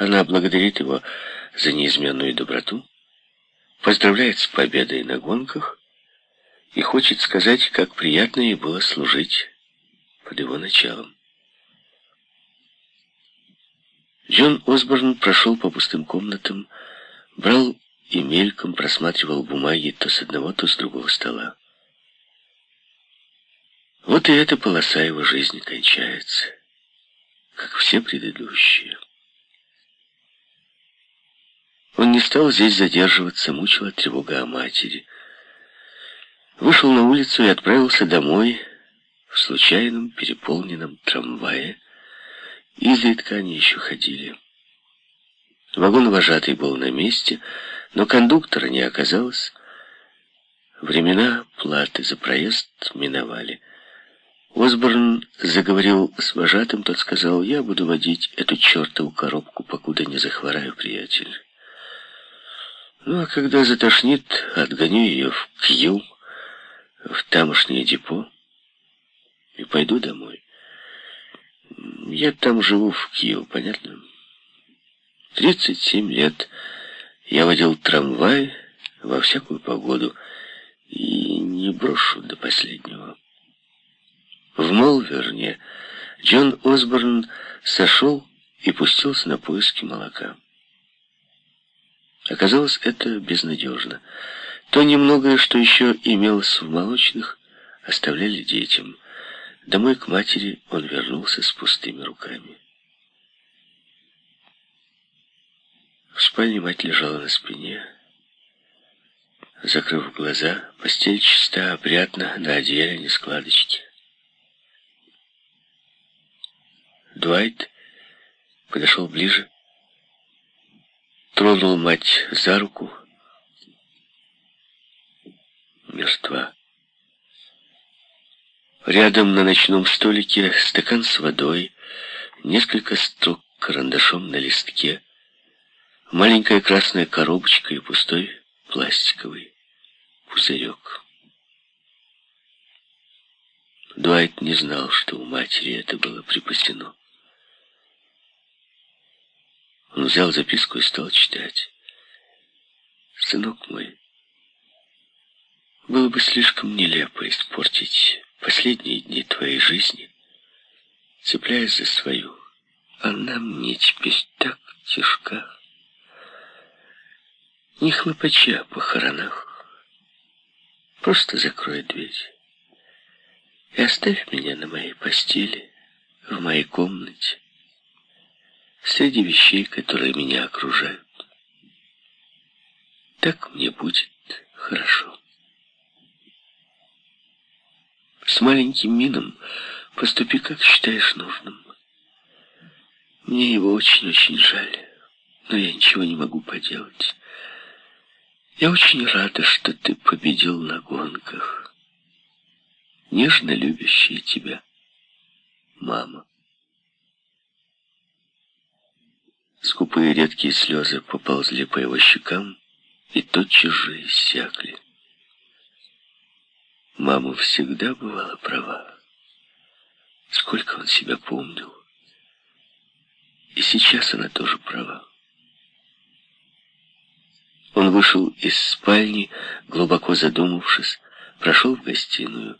Она благодарит его за неизменную доброту, поздравляет с победой на гонках и хочет сказать, как приятно ей было служить под его началом. Джон Осборн прошел по пустым комнатам, брал и мельком просматривал бумаги то с одного, то с другого стола. Вот и эта полоса его жизни кончается, как все предыдущие. Он не стал здесь задерживаться, мучила тревога о матери. Вышел на улицу и отправился домой в случайном переполненном трамвае. Изредка они еще ходили. Вагон-вожатый был на месте, но кондуктора не оказалось. Времена платы за проезд миновали. Осборн заговорил с вожатым, тот сказал, «Я буду водить эту чертову коробку, покуда не захвораю, приятель». Ну, а когда затошнит, отгоню ее в Кью, в тамошнее депо, и пойду домой. Я там живу в Кью, понятно? 37 лет я водил трамвай во всякую погоду и не брошу до последнего. В Молверне Джон Осборн сошел и пустился на поиски молока. Оказалось, это безнадежно. То немногое, что еще имелось в молочных, оставляли детям. Домой к матери он вернулся с пустыми руками. В спальне мать лежала на спине. Закрыв глаза, постель чиста, опрятна, на одеяле не складочки. Дуайт подошел ближе, тронул мать за руку. Мертва. Рядом на ночном столике стакан с водой, несколько строк карандашом на листке, маленькая красная коробочка и пустой пластиковый пузырек. Дуайт не знал, что у матери это было припасено. Он взял записку и стал читать. «Сынок мой, было бы слишком нелепо испортить последние дни твоей жизни, цепляясь за свою. Она мне теперь так тяжка. Не хлопачи о похоронах. Просто закрой дверь и оставь меня на моей постели, в моей комнате среди вещей, которые меня окружают. Так мне будет хорошо. С маленьким Мином поступи, как считаешь нужным. Мне его очень-очень жаль, но я ничего не могу поделать. Я очень рада, что ты победил на гонках. Нежно любящая тебя мама. Скупые редкие слезы поползли по его щекам и тотчас же иссякли. Мама всегда бывала права. Сколько он себя помнил. И сейчас она тоже права. Он вышел из спальни, глубоко задумавшись, прошел в гостиную.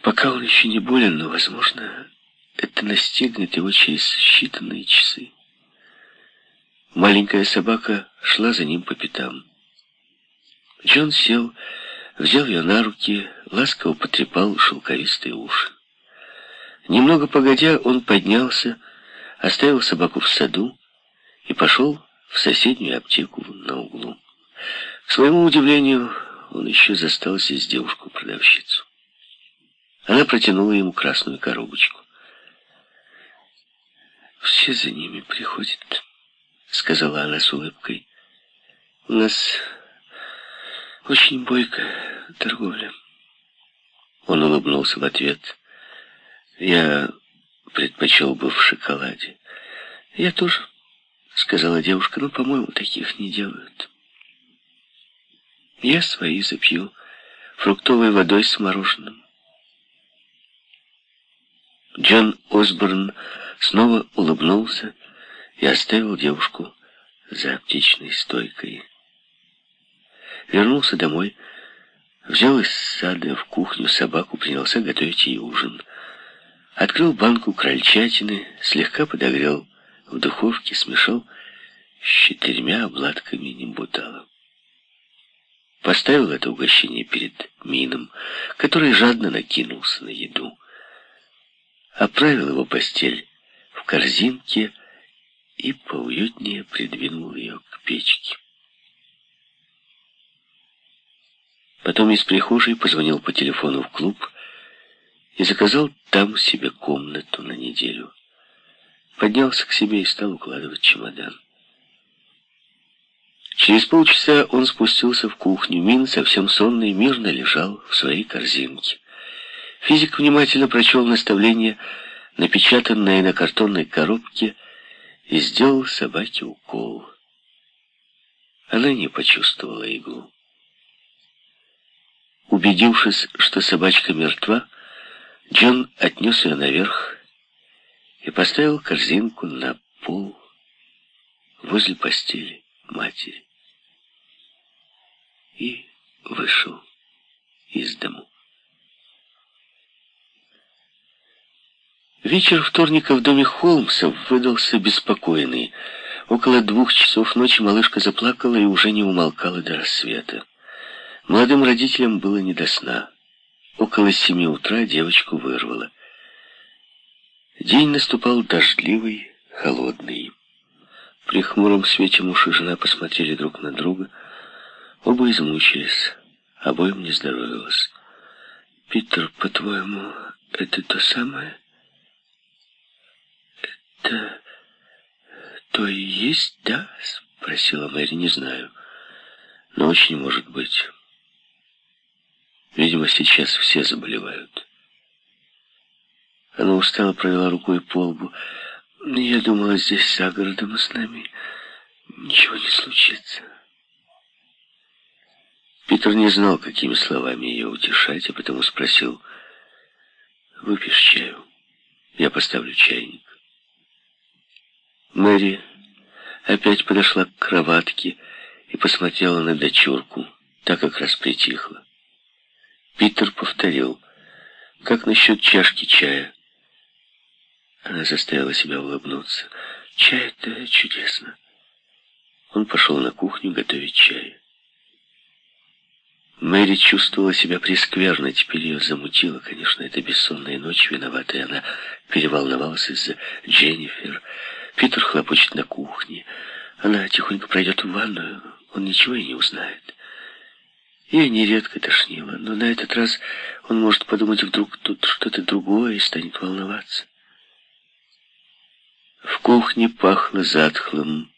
Пока он еще не болен, но, возможно, это настигнет его через считанные часы. Маленькая собака шла за ним по пятам. Джон сел, взял ее на руки, ласково потрепал шелковистые уши. Немного погодя, он поднялся, оставил собаку в саду и пошел в соседнюю аптеку на углу. К своему удивлению, он еще застал здесь девушку-продавщицу. Она протянула ему красную коробочку. «Все за ними приходят», — сказала она с улыбкой. «У нас очень бойкая торговля». Он улыбнулся в ответ. «Я предпочел бы в шоколаде». «Я тоже», — сказала девушка, — «но, по-моему, таких не делают». «Я свои запью фруктовой водой с мороженым». Джон Осборн снова улыбнулся и оставил девушку за аптечной стойкой. Вернулся домой, взял из сада в кухню собаку, принялся готовить ей ужин. Открыл банку крольчатины, слегка подогрел в духовке, смешал с четырьмя обладками нембутала. Поставил это угощение перед Мином, который жадно накинулся на еду. Оправил его постель в корзинке и поуютнее придвинул ее к печке. Потом из прихожей позвонил по телефону в клуб и заказал там себе комнату на неделю. Поднялся к себе и стал укладывать чемодан. Через полчаса он спустился в кухню. Мин, совсем сонный, мирно лежал в своей корзинке. Физик внимательно прочел наставление, напечатанное на картонной коробке, и сделал собаке укол. Она не почувствовала иглу. Убедившись, что собачка мертва, Джон отнес ее наверх и поставил корзинку на пол возле постели матери и вышел из дому. Вечер вторника в доме Холмсов выдался беспокойный. Около двух часов ночи малышка заплакала и уже не умолкала до рассвета. Молодым родителям было не до сна. Около семи утра девочку вырвало. День наступал дождливый, холодный. При хмуром свете муж и жена посмотрели друг на друга — Оба измучились, обоим не здоровилось. «Питер, по-твоему, это то самое?» «Это то и есть, да?» — спросила Мэри. «Не знаю, но очень может быть. Видимо, сейчас все заболевают». Она устало провела рукой по лбу. «Я думала, здесь за городом с нами ничего не случится». Питер не знал, какими словами ее утешать, а потому спросил, «Выпьешь чаю? Я поставлю чайник». Мэри опять подошла к кроватке и посмотрела на дочурку, так как раз притихла. Питер повторил, «Как насчет чашки чая?» Она заставила себя улыбнуться. «Чай — это чудесно». Он пошел на кухню готовить чай. Мэри чувствовала себя прескверно, теперь ее замутило, конечно, эта бессонная ночь виновата, и она переволновалась из-за Дженнифер. Питер хлопочет на кухне. Она тихонько пройдет в ванную, он ничего и не узнает. Ее нередко тошнило, но на этот раз он может подумать вдруг тут что-то другое и станет волноваться. В кухне пахло затхлым,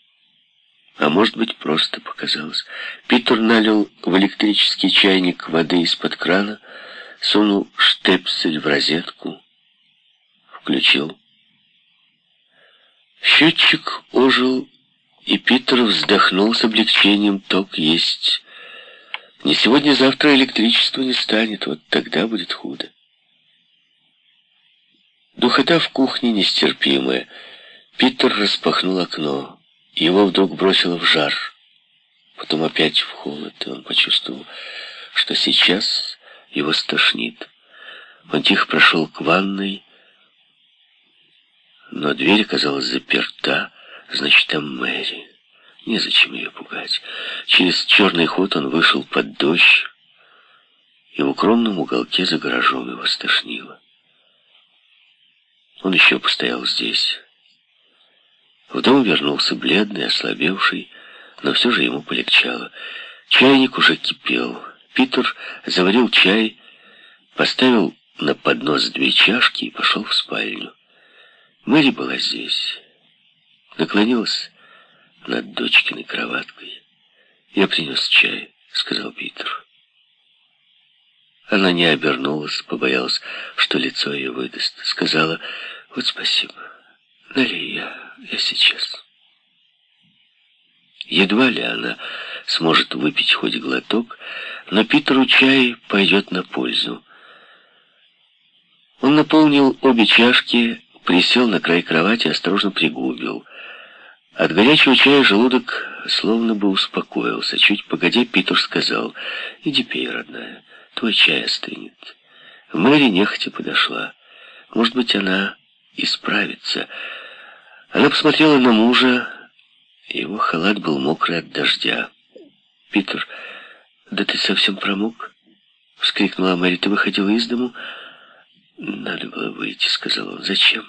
а может быть, просто показалось. Питер налил в электрический чайник воды из-под крана, сунул штепсель в розетку, включил. Счетчик ожил, и Питер вздохнул с облегчением. Ток есть. Не сегодня-завтра электричества не станет, вот тогда будет худо. Духота в кухне нестерпимая. Питер распахнул окно. Его вдруг бросило в жар, потом опять в холод, и он почувствовал, что сейчас его стошнит. Он тихо прошел к ванной, но дверь оказалась заперта, значит, там Мэри. Незачем ее пугать. Через черный ход он вышел под дождь, и в укромном уголке за гаражом его стошнило. Он еще постоял здесь, в дом вернулся бледный, ослабевший, но все же ему полегчало. Чайник уже кипел. Питер заварил чай, поставил на поднос две чашки и пошел в спальню. Мэри была здесь. Наклонилась над дочкиной кроваткой. «Я принес чай», — сказал Питер. Она не обернулась, побоялась, что лицо ее выдаст. Сказала, «Вот спасибо, налей я». Я сейчас. Едва ли она сможет выпить хоть глоток, но Питеру чай пойдет на пользу. Он наполнил обе чашки, присел на край кровати, осторожно пригубил. От горячего чая желудок словно бы успокоился. Чуть погодя, Питер сказал, «Иди пей, родная, твой чай остынет». Мэри нехотя подошла. Может быть, она исправится. Она посмотрела на мужа. Его халат был мокрый от дождя. «Питер, да ты совсем промок?» — вскрикнула Мэри. «Ты выходила из дому?» «Надо было выйти», — сказал он. «Зачем?»